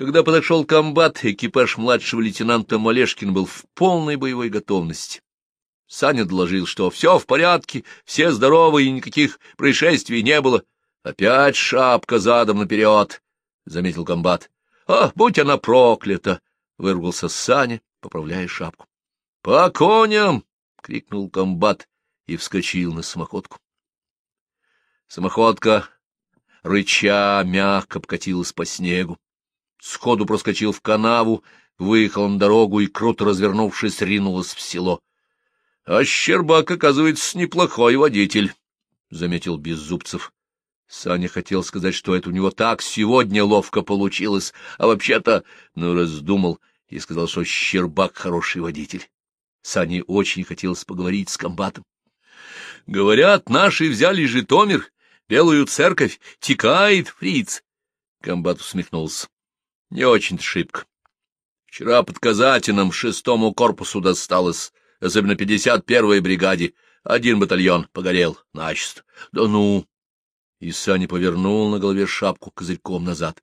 Когда подошел комбат, экипаж младшего лейтенанта Малешкин был в полной боевой готовности. Саня доложил, что все в порядке, все здоровы и никаких происшествий не было. Опять шапка задом наперед, — заметил комбат. — А, будь она проклята! — выругался Саня, поправляя шапку. — По коням! — крикнул комбат и вскочил на самоходку. Самоходка, рыча, мягко покатилась по снегу сходу проскочил в канаву, выехал на дорогу и, круто развернувшись, ринулась в село. — А Щербак, оказывается, неплохой водитель, — заметил Беззубцев. Саня хотел сказать, что это у него так сегодня ловко получилось, а вообще-то, ну, раздумал и сказал, что Щербак хороший водитель. Сане очень хотелось поговорить с комбатом. — Говорят, наши взяли Житомир, Белую церковь, текает фриц. Комбат усмехнулся. Не очень-то шибко. Вчера под Казатином шестому корпусу досталось, особенно пятьдесят первой бригаде. Один батальон погорел начисто. Да ну! И Саня повернул на голове шапку козырьком назад.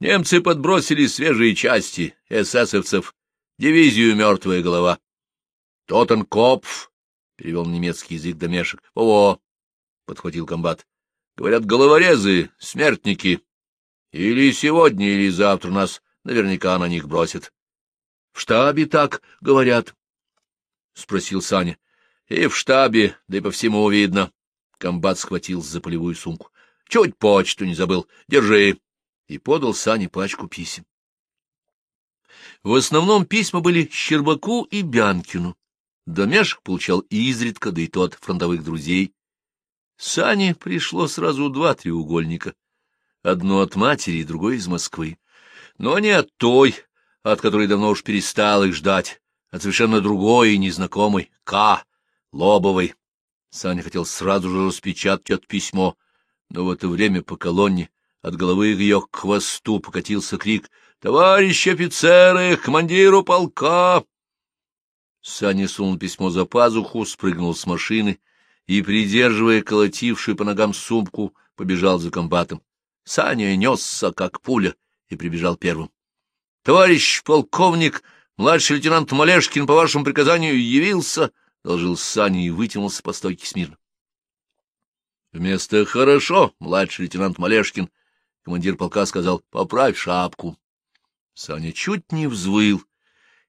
Немцы подбросили свежие части эсэсовцев, дивизию «Мертвая голова». «Тоттенкопф», — перевел на немецкий язык домешек. «Во-во», — подхватил комбат. «Говорят, головорезы, смертники, или сегодня, или завтра нас наверняка на них бросят. — В штабе так говорят, — спросил Саня. — И в штабе, да и по всему видно. Комбат схватил за полевую сумку. — Чуть почту не забыл. Держи. И подал Сане пачку писем. В основном письма были Щербаку и Бянкину. Домешек получал изредка, да и тот фронтовых друзей. Сане пришло сразу два треугольника — одно от матери и другое из Москвы. Но не от той, от которой давно уж перестал их ждать, от совершенно другой и незнакомой, К. Лобовой. Саня хотел сразу же распечатать это письмо, но в это время по колонне от головы ее к хвосту покатился крик «Товарищи офицеры, командиру полка!» Саня сунул письмо за пазуху, спрыгнул с машины и, придерживая колотившую по ногам сумку, побежал за комбатом. Саня несся, как пуля, и прибежал первым. — Товарищ полковник, младший лейтенант Малешкин по вашему приказанию явился, — доложил Саня и вытянулся по стойке смирно. Вместо «хорошо», младший лейтенант Малешкин, командир полка сказал «поправь шапку». Саня чуть не взвыл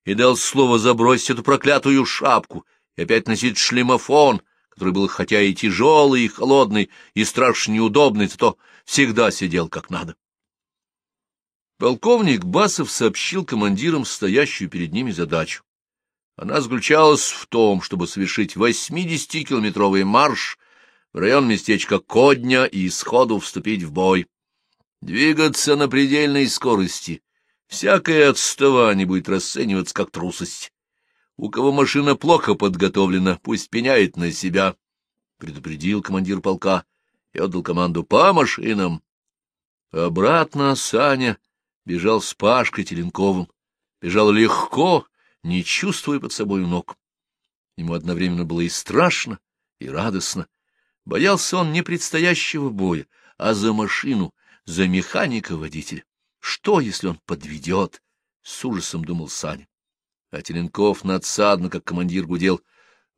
и дал слово забросить эту проклятую шапку и опять носить шлемофон, который был хотя и тяжелый, и холодный, и страшно неудобный, зато всегда сидел как надо. Полковник Басов сообщил командирам стоящую перед ними задачу. Она заключалась в том, чтобы совершить 80-километровый марш в район местечка Кодня и сходу вступить в бой. Двигаться на предельной скорости. Всякое отставание будет расцениваться как трусость. У кого машина плохо подготовлена, пусть пеняет на себя, — предупредил командир полка и отдал команду по машинам. Обратно Саня бежал с Пашкой Теленковым, бежал легко, не чувствуя под собой ног. Ему одновременно было и страшно, и радостно. Боялся он не предстоящего боя, а за машину, за механика-водителя. Что, если он подведет? — с ужасом думал Саня. А Теленков надсадно, как командир, гудел.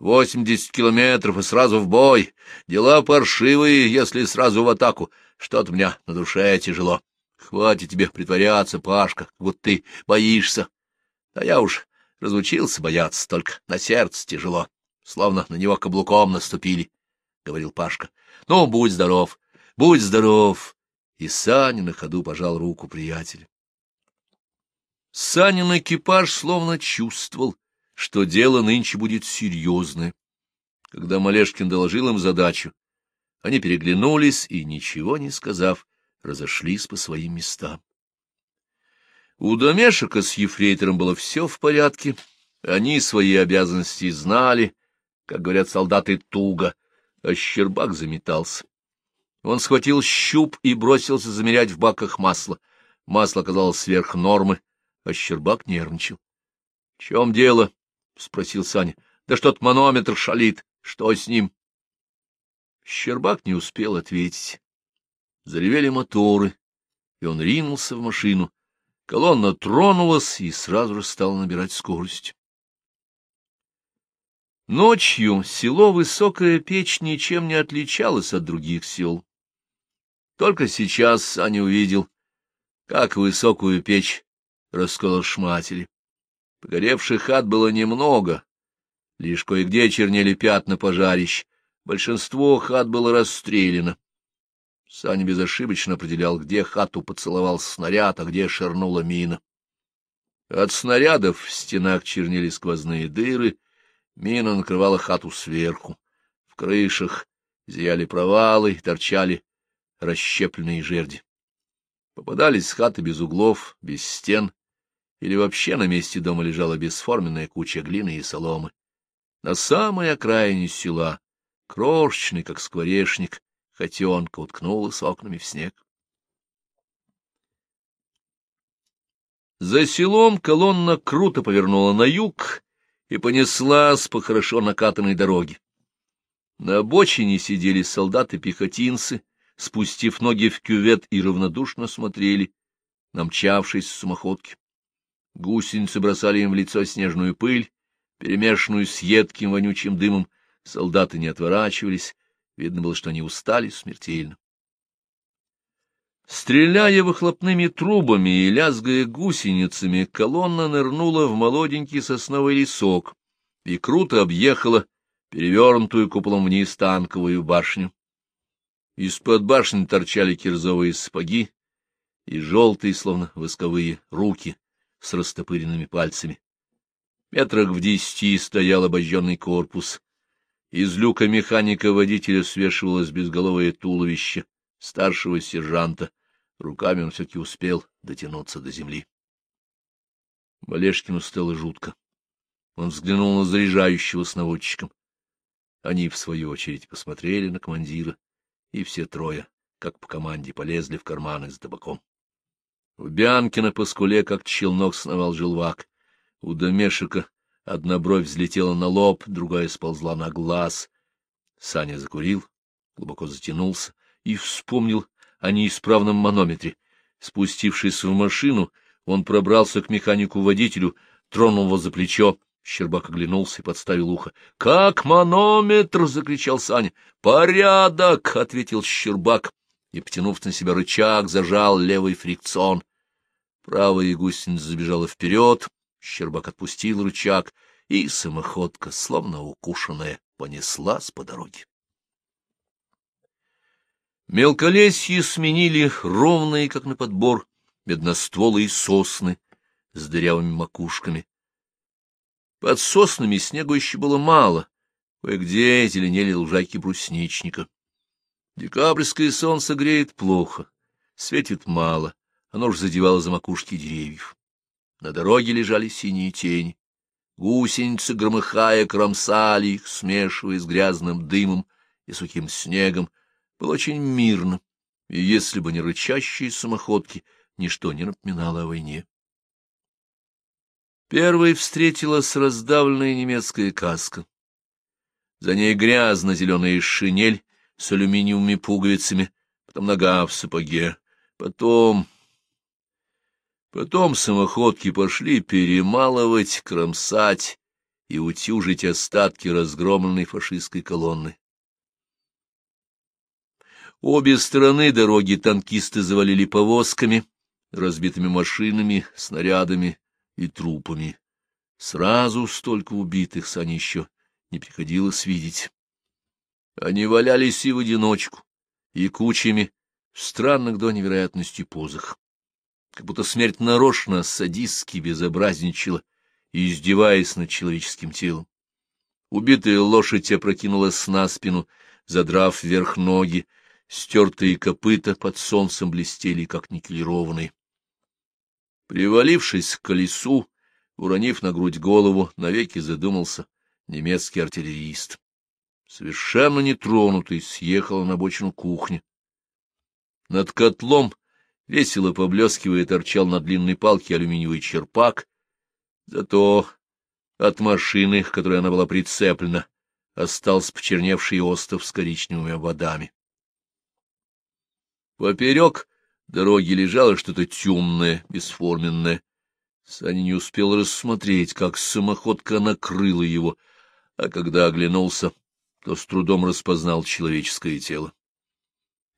«Восемьдесят километров и сразу в бой. Дела паршивые, если сразу в атаку. Что-то меня на душе тяжело. Хватит тебе притворяться, Пашка, будто ты боишься. Да я уж разучился бояться, только на сердце тяжело, словно на него каблуком наступили», — говорил Пашка. «Ну, будь здоров, будь здоров!» И Саня на ходу пожал руку приятеля. Санин экипаж словно чувствовал, что дело нынче будет серьезное. Когда Малешкин доложил им задачу, они переглянулись и, ничего не сказав, разошлись по своим местам. У Домешика с ефрейтором было все в порядке, они свои обязанности знали, как говорят солдаты, туго, а Щербак заметался. Он схватил щуп и бросился замерять в баках масло. Масло оказалось сверх нормы, а Щербак нервничал. — В чем дело? — спросил Саня. — Да что-то манометр шалит. Что с ним? Щербак не успел ответить. Заревели моторы, и он ринулся в машину. Колонна тронулась и сразу же стала набирать скорость. Ночью село Высокая Печь ничем не отличалось от других сел. Только сейчас Саня увидел, как высокую печь расколошматили. Погоревших хат было немного, лишь кое-где чернели пятна пожарищ, большинство хат было расстреляно. Саня безошибочно определял, где хату поцеловал снаряд, а где шернула мина. От снарядов в стенах чернели сквозные дыры, мина накрывала хату сверху. В крышах зияли провалы, торчали расщепленные жерди. Попадались хаты без углов, без стен, или вообще на месте дома лежала бесформенная куча глины и соломы. На самой окраине села, крошечный, как скворечник, Котенка уткнулась окнами в снег. За селом колонна круто повернула на юг и понеслась по хорошо накатанной дороге. На обочине сидели солдаты-пехотинцы, спустив ноги в кювет и равнодушно смотрели на мчавшиеся самоходки. Гусеницы бросали им в лицо снежную пыль, перемешанную с едким вонючим дымом. Солдаты не отворачивались, Видно было, что они устали смертельно. Стреляя выхлопными трубами и лязгая гусеницами, колонна нырнула в молоденький сосновый лесок и круто объехала перевернутую куполом вниз танковую башню. Из-под башни торчали кирзовые сапоги и желтые, словно восковые, руки с растопыренными пальцами. Метрах в десяти стоял обожженный корпус, из люка механика-водителя свешивалось безголовое туловище старшего сержанта. Руками он все-таки успел дотянуться до земли. Малешкину стало жутко. Он взглянул на заряжающего с наводчиком. Они, в свою очередь, посмотрели на командира, и все трое, как по команде, полезли в карманы с табаком. У Бянкина по скуле, как челнок, сновал желвак. У Домешика Одна бровь взлетела на лоб, другая сползла на глаз. Саня закурил, глубоко затянулся и вспомнил о неисправном манометре. Спустившись в машину, он пробрался к механику-водителю, тронул его за плечо. Щербак оглянулся и подставил ухо. — Как манометр! — закричал Саня. — Порядок! — ответил Щербак и, потянув на себя рычаг, зажал левый фрикцион. Правая гусеница забежала вперед, Щербак отпустил рычаг, и самоходка, словно укушенная, понеслась по дороге. Мелколесье сменили ровные, как на подбор, медностволые сосны с дырявыми макушками. Под соснами снегу еще было мало, кое-где зеленели лужайки брусничника. Декабрьское солнце греет плохо, светит мало, оно уж задевало за макушки деревьев. На дороге лежали синие тени. Гусеницы, громыхая, кромсали их, смешивая с грязным дымом и сухим снегом. Было очень мирно, и если бы не рычащие самоходки, ничто не напоминало о войне. Первой встретилась раздавленная немецкая каска. За ней грязно-зеленая шинель с алюминиевыми пуговицами, потом нога в сапоге, потом Потом самоходки пошли перемалывать, кромсать и утюжить остатки разгромленной фашистской колонны. Обе стороны дороги танкисты завалили повозками, разбитыми машинами, снарядами и трупами. Сразу столько убитых Сане еще не приходилось видеть. Они валялись и в одиночку, и кучами в странных до невероятности позах как будто смерть нарочно садистски безобразничала, издеваясь над человеческим телом. Убитая лошадь опрокинулась на спину, задрав вверх ноги, стертые копыта под солнцем блестели, как никелированные. Привалившись к колесу, уронив на грудь голову, навеки задумался немецкий артиллерист. Совершенно нетронутый съехал на бочину кухни. Над котлом Весело поблескивая, торчал на длинной палке алюминиевый черпак. Зато от машины, к которой она была прицеплена, остался почерневший остов с коричневыми водами. Поперек дороге лежало что-то темное, бесформенное. Саня не успел рассмотреть, как самоходка накрыла его, а когда оглянулся, то с трудом распознал человеческое тело.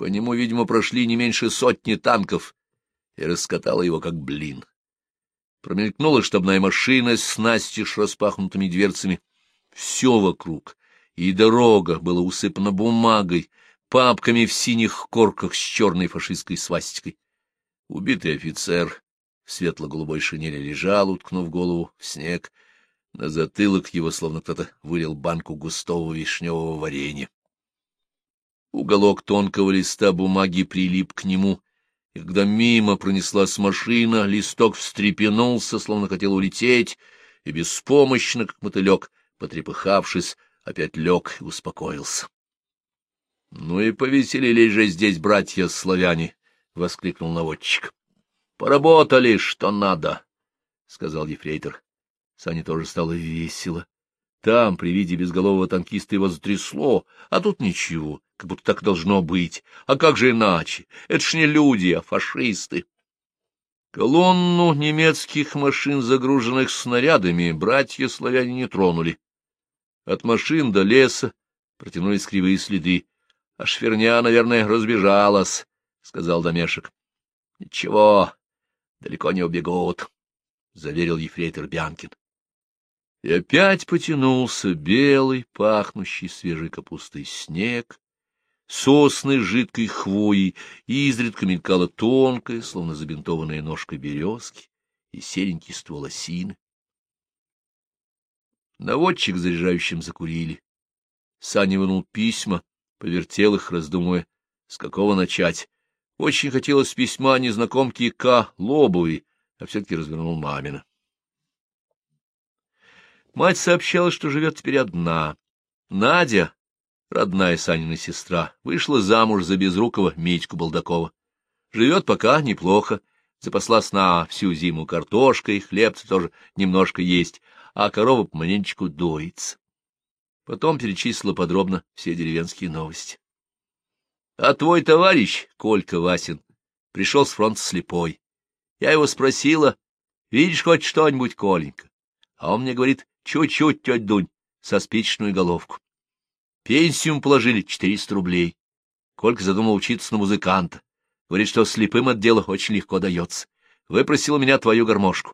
По нему, видимо, прошли не меньше сотни танков и раскатало его, как блин. Промелькнула штабная машина с настежь распахнутыми дверцами. Все вокруг, и дорога была усыпана бумагой, папками в синих корках с черной фашистской свастикой. Убитый офицер в светло-голубой шинели лежал, уткнув голову в снег. На затылок его словно кто-то вылил банку густого вишневого варенья. Уголок тонкого листа бумаги прилип к нему, и когда мимо пронеслась машина, листок встрепенулся, словно хотел улететь, и беспомощно, как мотылек, потрепыхавшись, опять лег и успокоился. — Ну и повеселились же здесь братья-славяне! — воскликнул наводчик. — Поработали, что надо, — сказал ефрейтор. Сане тоже стало весело. Там, при виде безголового танкиста, его затрясло, а тут ничего, как будто так должно быть. А как же иначе? Это ж не люди, а фашисты. Колонну немецких машин, загруженных снарядами, братья-славяне не тронули. От машин до леса протянулись кривые следы. А шверня, наверное, разбежалась, — сказал Домешек. — Ничего, далеко не убегут, — заверил ефрейтор Бянкин. И опять потянулся белый, пахнущий свежей капустой снег, сосны с жидкой хвоей, и изредка мелькала тонкая, словно забинтованная ножка березки и серенький ствол осины. Наводчик заряжающим закурили. Саня вынул письма, повертел их, раздумывая, с какого начать. Очень хотелось письма незнакомки К. Лобовой, а все-таки развернул мамина. Мать сообщала, что живет теперь одна. Надя, родная Санина сестра, вышла замуж за безрукого Митьку Балдакова. Живет пока неплохо, запаслась на всю зиму картошкой, хлебца тоже немножко есть, а корова помаленечку доится. Потом перечислила подробно все деревенские новости. — А твой товарищ, Колька Васин, пришел с фронта слепой. Я его спросила, видишь хоть что-нибудь, Коленька? А он мне говорит, Чуть-чуть, тетя Дунь, со спичечную головку. Пенсию положили четыреста рублей. Колька задумал учиться на музыканта. Говорит, что слепым от дела очень легко дается. Выпросил у меня твою гармошку.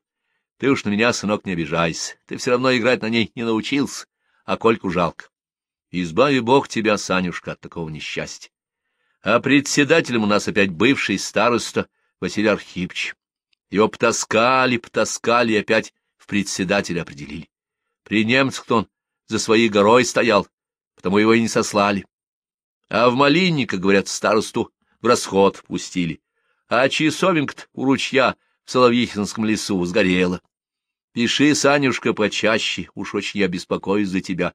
Ты уж на меня, сынок, не обижайся. Ты все равно играть на ней не научился, а Кольку жалко. Избави Бог тебя, Санюшка, от такого несчастья. А председателем у нас опять бывший староста Василий Архипович. Его потаскали, потаскали и опять в председателя определили. При немцах-то он за своей горой стоял, потому его и не сослали. А в Малинника, говорят, старосту в расход пустили. А часовенка у ручья в Соловьихинском лесу сгорела. Пиши, Санюшка, почаще, уж очень я беспокоюсь за тебя.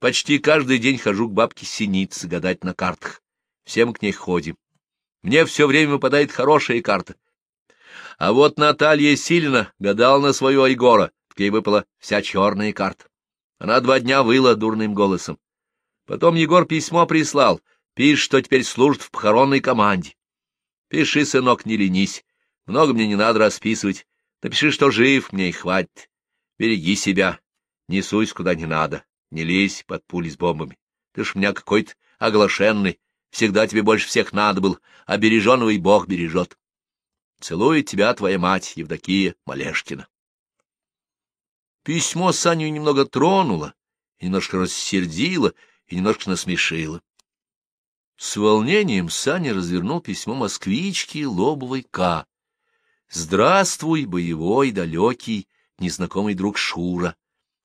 Почти каждый день хожу к бабке Синице гадать на картах. Всем к ней ходим. Мне все время выпадает хорошая карта. А вот Наталья Сильна гадала на свою Айгора, ей выпала вся черная карта. Она два дня выла дурным голосом. Потом Егор письмо прислал, пишет, что теперь служит в похоронной команде. Пиши, сынок, не ленись, много мне не надо расписывать. Напиши, что жив, мне и хватит. Береги себя, не суйся куда не надо, не лезь под пули с бомбами. Ты ж у меня какой-то оглашенный, всегда тебе больше всех надо был, а и Бог бережет. Целует тебя твоя мать, Евдокия Малешкина. Письмо Саню немного тронуло, и немножко рассердило, и немножко насмешило. С волнением Саня развернул письмо москвички Лобовой К. «Здравствуй, боевой, далекий, незнакомый друг Шура.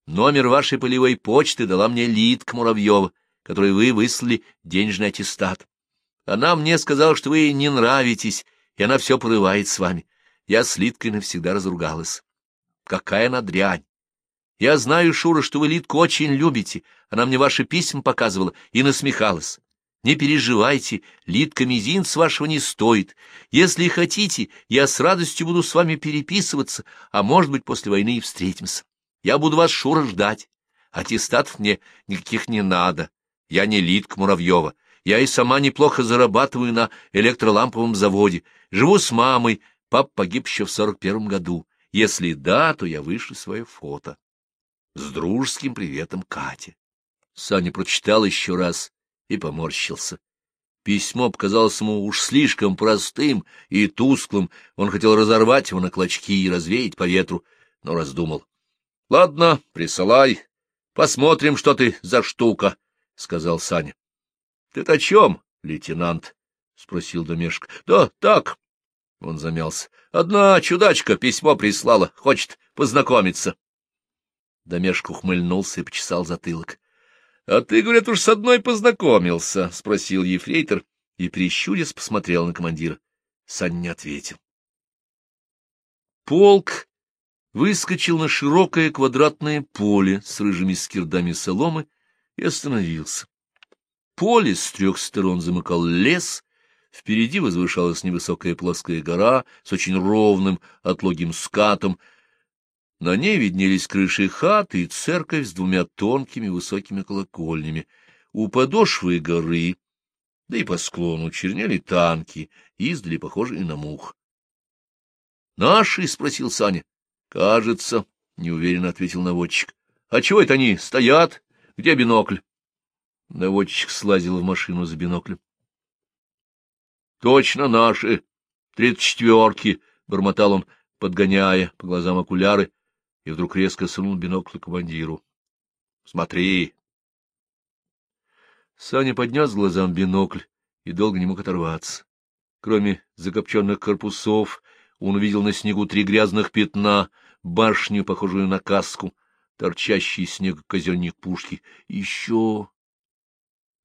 Номер вашей полевой почты дала мне Лидка Муравьева, которой вы выслали денежный аттестат. Она мне сказала, что вы ей не нравитесь, и она все порывает с вами. Я с Лидкой навсегда разругалась. Какая она дрянь! Я знаю, Шура, что вы Литку очень любите. Она мне ваши письма показывала и насмехалась. Не переживайте, Литка мизинц вашего не стоит. Если хотите, я с радостью буду с вами переписываться, а может быть, после войны и встретимся. Я буду вас, Шура, ждать. Аттестатов мне никаких не надо. Я не Литка Муравьева. Я и сама неплохо зарабатываю на электроламповом заводе. Живу с мамой. Пап погиб еще в сорок первом году. Если да, то я вышлю свое фото. С дружеским приветом Кате. Саня прочитал еще раз и поморщился. Письмо показалось ему уж слишком простым и тусклым. Он хотел разорвать его на клочки и развеять по ветру, но раздумал. — Ладно, присылай. Посмотрим, что ты за штука, — сказал Саня. — Ты-то о чем, лейтенант? — спросил Домешко. — Да, так. Он замялся. — Одна чудачка письмо прислала, хочет познакомиться. Домешко ухмыльнулся и почесал затылок. А ты, говорят, уж с одной познакомился, — спросил ефрейтор и, прищурясь, посмотрел на командира. Сань не ответил. Полк выскочил на широкое квадратное поле с рыжими скирдами соломы и остановился. Поле с трех сторон замыкал лес, впереди возвышалась невысокая плоская гора с очень ровным отлогим скатом, на ней виднелись крыши хат и церковь с двумя тонкими высокими колокольнями. У подошвы горы, да и по склону чернели танки, издали похожие на мух. — Наши? — спросил Саня. — Кажется, — неуверенно ответил наводчик. — А чего это они стоят? Где бинокль? Наводчик слазил в машину за биноклем. — Точно наши. Тридцать четверки, — бормотал он, подгоняя по глазам окуляры и вдруг резко сунул бинокль командиру. — Смотри! Саня поднес глазам бинокль и долго не мог оторваться. Кроме закопченных корпусов, он увидел на снегу три грязных пятна, башню, похожую на каску, торчащий из снега казенник пушки. Еще...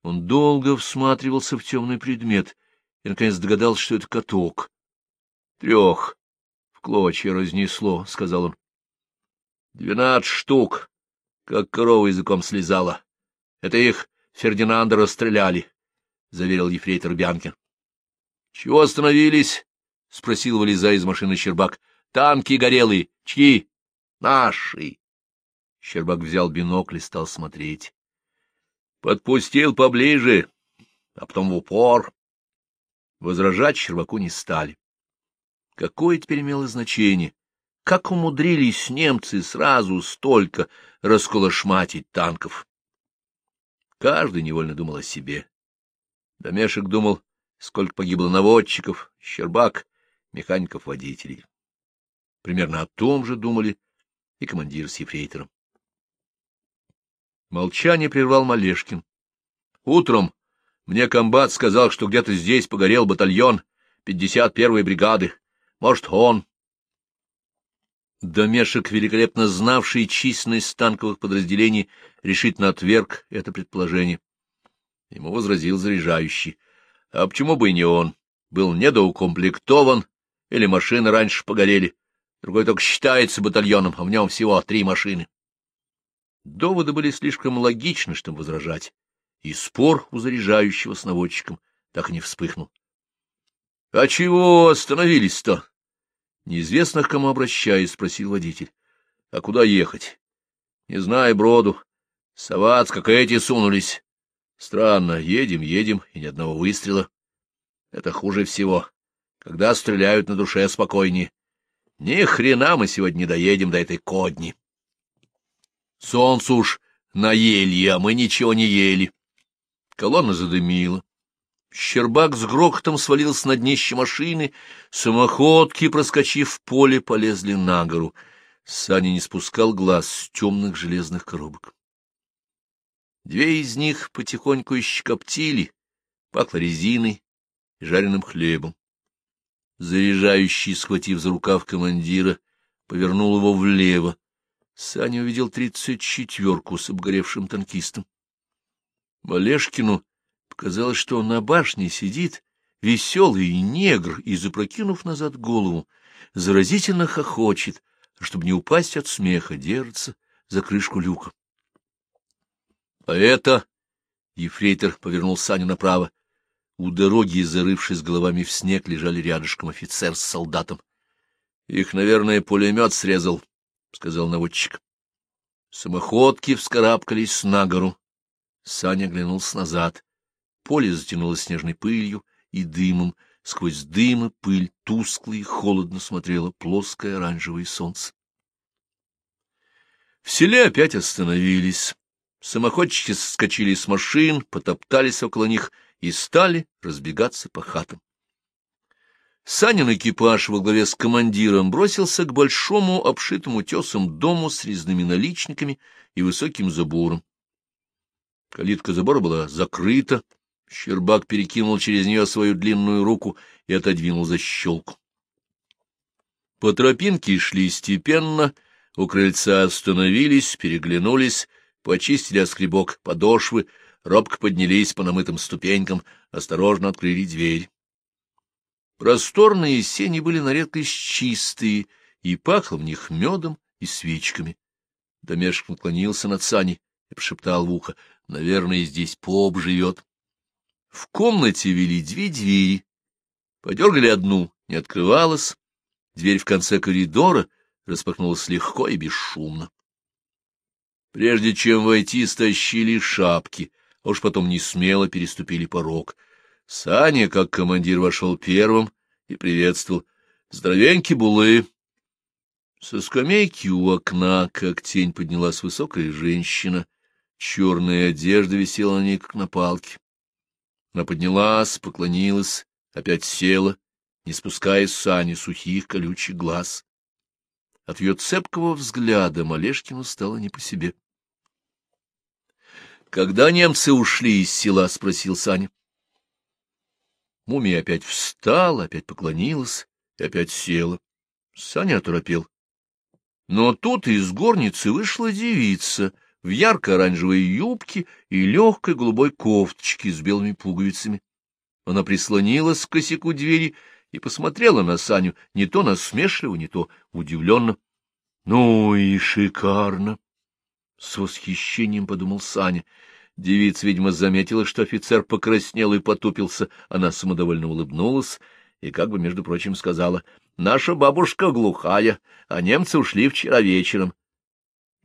Он долго всматривался в темный предмет и, наконец, догадался, что это каток. — Трех в клочья разнесло, — сказал он. Двенадцать штук, как корова языком слезала. Это их Фердинанда расстреляли, — заверил ефрейтор Бянкин. — Чего остановились? — спросил, вылезая из машины Щербак. — Танки горелые. Чьи? — Наши. Щербак взял бинокль и стал смотреть. Подпустил поближе, а потом в упор. Возражать Щербаку не стали. Какое теперь имело значение? Как умудрились немцы сразу столько расколошматить танков? Каждый невольно думал о себе. Домешек думал, сколько погибло наводчиков, Щербак, механиков-водителей. Примерно о том же думали и командир с ефрейтором. Молчание прервал Малешкин. Утром мне комбат сказал, что где-то здесь погорел батальон 51-й бригады. Может, он. Домешек, великолепно знавший численность танковых подразделений, решительно отверг это предположение. Ему возразил заряжающий. А почему бы и не он? Был недоукомплектован, или машины раньше погорели. Другой только считается батальоном, а в нем всего три машины. Доводы были слишком логичны, чтобы возражать, и спор у заряжающего с наводчиком так и не вспыхнул. — А чего остановились-то? Неизвестно к кому обращаясь, спросил водитель. — А куда ехать? — Не знаю, броду. Соваться, как эти, сунулись. Странно, едем, едем, и ни одного выстрела. Это хуже всего. Когда стреляют, на душе спокойнее. Ни хрена мы сегодня не доедем до этой кодни. Солнце уж наели, а мы ничего не ели. Колонна задымила. Щербак с грохотом свалился на днище машины, самоходки, проскочив в поле, полезли на гору. Саня не спускал глаз с темных железных коробок. Две из них потихоньку ищкоптили, пахло резиной и жареным хлебом. Заряжающий, схватив за рукав командира, повернул его влево. Саня увидел тридцать четверку с обгоревшим танкистом. Малешкину Показалось, что он на башне сидит, веселый негр, и, запрокинув назад голову, заразительно хохочет, чтобы не упасть от смеха, держится за крышку люка. — А это... — ефрейтор повернул Саню направо. У дороги, зарывшись головами в снег, лежали рядышком офицер с солдатом. — Их, наверное, пулемет срезал, — сказал наводчик. Самоходки вскарабкались на гору. Саня оглянулся назад. Поле затянуло снежной пылью и дымом. Сквозь дым и пыль тускло и холодно смотрело плоское оранжевое солнце. В селе опять остановились. Самоходчики соскочили с машин, потоптались около них и стали разбегаться по хатам. Санин экипаж во главе с командиром бросился к большому обшитому тесом дому с резными наличниками и высоким забором. Калитка забора была закрыта, Щербак перекинул через нее свою длинную руку и отодвинул защелку. По тропинке шли степенно, у крыльца остановились, переглянулись, почистили оскребок подошвы, робко поднялись по намытым ступенькам, осторожно открыли дверь. Просторные сени были на редкость чистые, и пахло в них медом и свечками. Домешек наклонился над Саней и прошептал в ухо, — Наверное, здесь поп живет. В комнате вели две двери. Подергали одну, не открывалась. Дверь в конце коридора распахнулась легко и бесшумно. Прежде чем войти, стащили шапки, а уж потом не смело переступили порог. Саня, как командир, вошел первым и приветствовал. — Здоровеньки, булы! Со скамейки у окна, как тень, поднялась высокая женщина. Черная одежда висела на ней, как на палке. Она поднялась, поклонилась, опять села, не спуская с Сани сухих колючих глаз. От ее цепкого взгляда Малешкину стало не по себе. — Когда немцы ушли из села? — спросил Саня. Мумия опять встала, опять поклонилась и опять села. Саня оторопел. Но тут из горницы вышла девица в ярко-оранжевой юбке и легкой голубой кофточке с белыми пуговицами. Она прислонилась к косяку двери и посмотрела на Саню не то насмешливо, не то удивленно. — Ну и шикарно! — с восхищением подумал Саня. Девица, видимо, заметила, что офицер покраснел и потупился. Она самодовольно улыбнулась и, как бы, между прочим, сказала, «Наша бабушка глухая, а немцы ушли вчера вечером».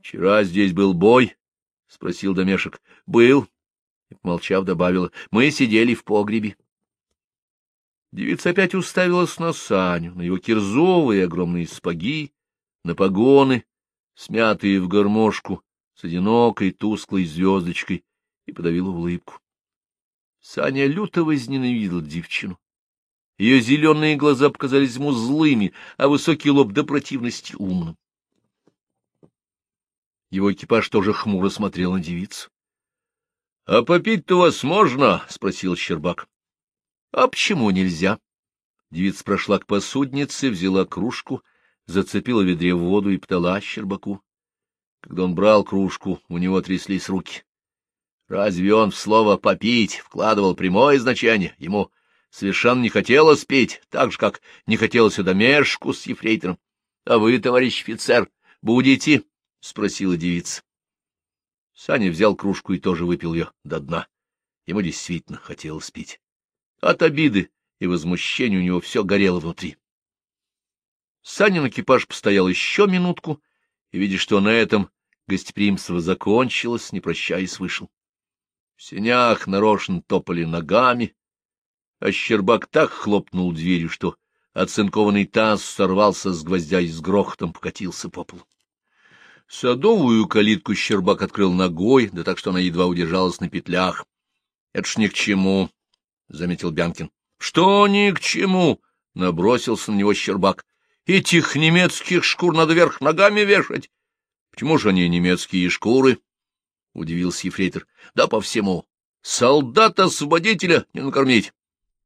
«Вчера здесь был бой?» — спросил Домешек. «Был». И, помолчав, добавила, «Мы сидели в погребе». Девица опять уставилась на Саню, на его кирзовые огромные спаги, на погоны, смятые в гармошку, с одинокой тусклой звездочкой, и подавила улыбку. Саня люто возненавидел девчину. Ее зеленые глаза показались ему злыми, а высокий лоб до противности умным. Его экипаж тоже хмуро смотрел на девицу. — А попить-то вас можно? — спросил Щербак. — А почему нельзя? Девица прошла к посуднице, взяла кружку, зацепила в ведре воду и подала Щербаку. Когда он брал кружку, у него тряслись руки. Разве он в слово «попить» вкладывал прямое значение? Ему совершенно не хотелось пить, так же, как не хотелось и домешку с ефрейтором. — А вы, товарищ офицер, будете? — спросила девица. Саня взял кружку и тоже выпил ее до дна. Ему действительно хотелось пить. От обиды и возмущения у него все горело внутри. Санин экипаж постоял еще минутку, и, видя, что на этом гостеприимство закончилось, не прощаясь, вышел. В сенях нарочно топали ногами, а Щербак так хлопнул дверью, что оцинкованный таз сорвался с гвоздя и с грохотом покатился по полу. Садовую калитку Щербак открыл ногой, да так, что она едва удержалась на петлях. — Это ж ни к чему, — заметил Бянкин. — Что ни к чему? — набросился на него Щербак. — Этих немецких шкур надо вверх ногами вешать. — Почему же они немецкие шкуры? — удивился ефрейтор. — Да по всему. Солдата-освободителя не накормить.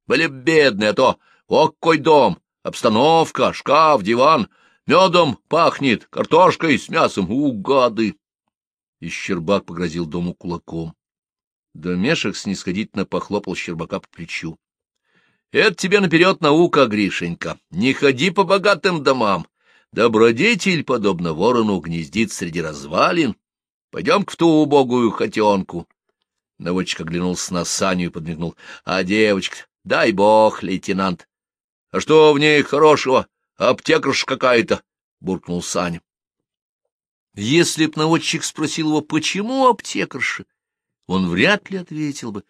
Были бедные, а то о какой дом, обстановка, шкаф, диван. Медом пахнет, картошкой с мясом. У, гады! И Щербак погрозил дому кулаком. Домешек снисходительно похлопал Щербака по плечу. — Это тебе наперед наука, Гришенька. Не ходи по богатым домам. Добродетель, подобно ворону, гнездит среди развалин. Пойдем к ту убогую хотенку. Наводчик оглянулся на Саню и подмигнул. — А девочка, дай бог, лейтенант. — А что в ней хорошего? Аптекарша какая-то, — буркнул Саня. Если б наводчик спросил его, почему аптекарша, он вряд ли ответил бы.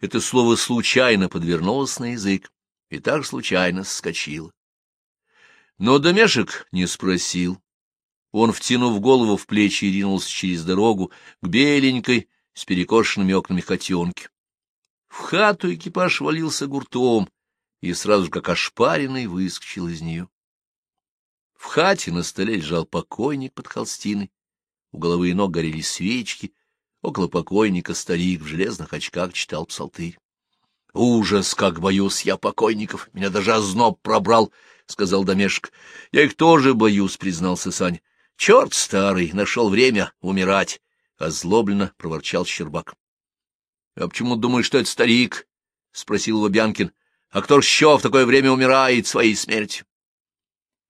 это слово случайно подвернулось на язык и так случайно скочило. Но домешек не спросил. Он, втянув голову в плечи, ринулся через дорогу к беленькой с перекошенными окнами котенке. В хату экипаж валился гуртом и сразу как ошпаренный выскочил из нее. В хате на столе лежал покойник под холстиной, у головы и ног горели свечки, около покойника старик в железных очках читал псалтырь. — Ужас, как боюсь я покойников! Меня даже озноб пробрал, — сказал Домешек. — Я их тоже боюсь, — признался Сань. — Черт старый, нашел время умирать! — озлобленно проворчал Щербак. — А почему думаешь, что это старик? — спросил Лобянкин. — А кто еще в такое время умирает своей смертью?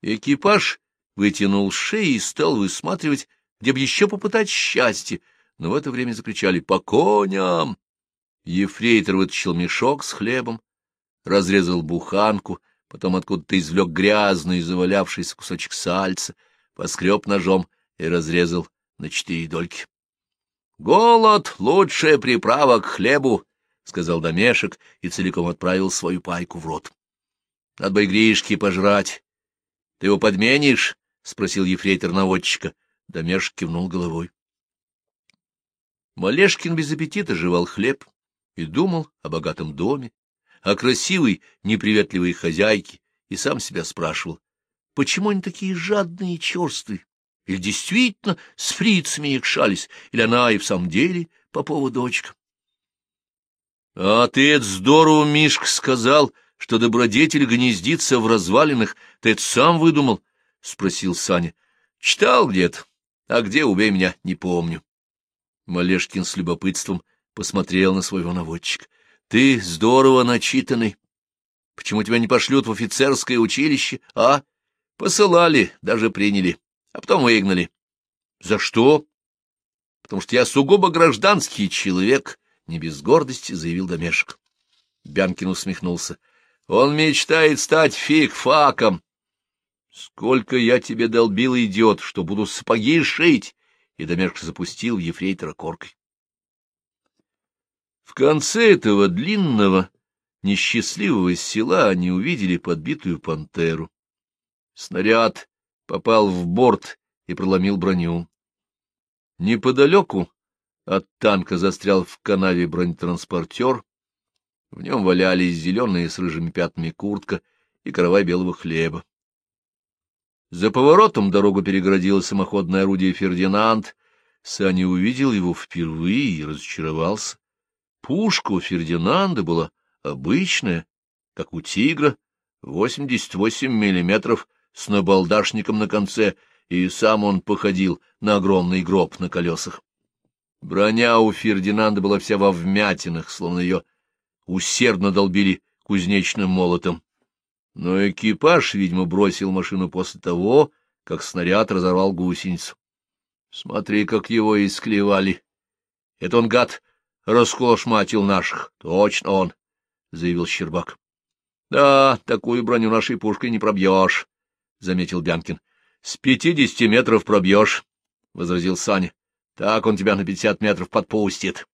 Экипаж вытянул шеи и стал высматривать, где бы еще попытать счастье, но в это время закричали «По коням!». Ефрейтор вытащил мешок с хлебом, разрезал буханку, потом откуда-то извлек грязный, завалявшийся кусочек сальца, поскреб ножом и разрезал на четыре дольки. — Голод — лучшая приправа к хлебу, — сказал домешек и целиком отправил свою пайку в рот. — Надо бы Гришки пожрать. — Ты его подменишь? — спросил ефрейтор наводчика. Домешек кивнул головой. Малешкин без аппетита жевал хлеб и думал о богатом доме, о красивой, неприветливой хозяйке, и сам себя спрашивал, почему они такие жадные и черствые? Или действительно с фрицами якшались, или она и в самом деле Попова дочка? — А ты это здорово, Мишка, сказал, что добродетель гнездится в развалинах. Ты это сам выдумал? — спросил Саня. — Читал где-то, а где, убей меня, не помню. Малешкин с любопытством посмотрел на своего наводчика. — Ты здорово начитанный. Почему тебя не пошлют в офицерское училище, а? Посылали, даже приняли, а потом выгнали. — За что? — Потому что я сугубо гражданский человек, — не без гордости заявил Домешек. Бянкин усмехнулся. — Он мечтает стать фиг-факом. — Сколько я тебе долбил, идиот, что буду сапоги шить! и Домешк запустил ефрейтора коркой. В конце этого длинного, несчастливого села они увидели подбитую пантеру. Снаряд попал в борт и проломил броню. Неподалеку от танка застрял в канаве бронетранспортер. В нем валялись зеленые с рыжими пятнами куртка и каравай белого хлеба. За поворотом дорогу перегородило самоходное орудие «Фердинанд». Саня увидел его впервые и разочаровался. Пушка у Фердинанда была обычная, как у «Тигра», 88 миллиметров с набалдашником на конце, и сам он походил на огромный гроб на колесах. Броня у Фердинанда была вся во вмятинах, словно ее усердно долбили кузнечным молотом. Но экипаж, видимо, бросил машину после того, как снаряд разорвал гусеницу. Смотри, как его исклевали. Это он, гад, расколошматил наших. Точно он, — заявил Щербак. — Да, такую броню нашей пушкой не пробьешь, — заметил Бянкин. — С пятидесяти метров пробьешь, — возразил Саня. — Так он тебя на пятьдесят метров подпустит.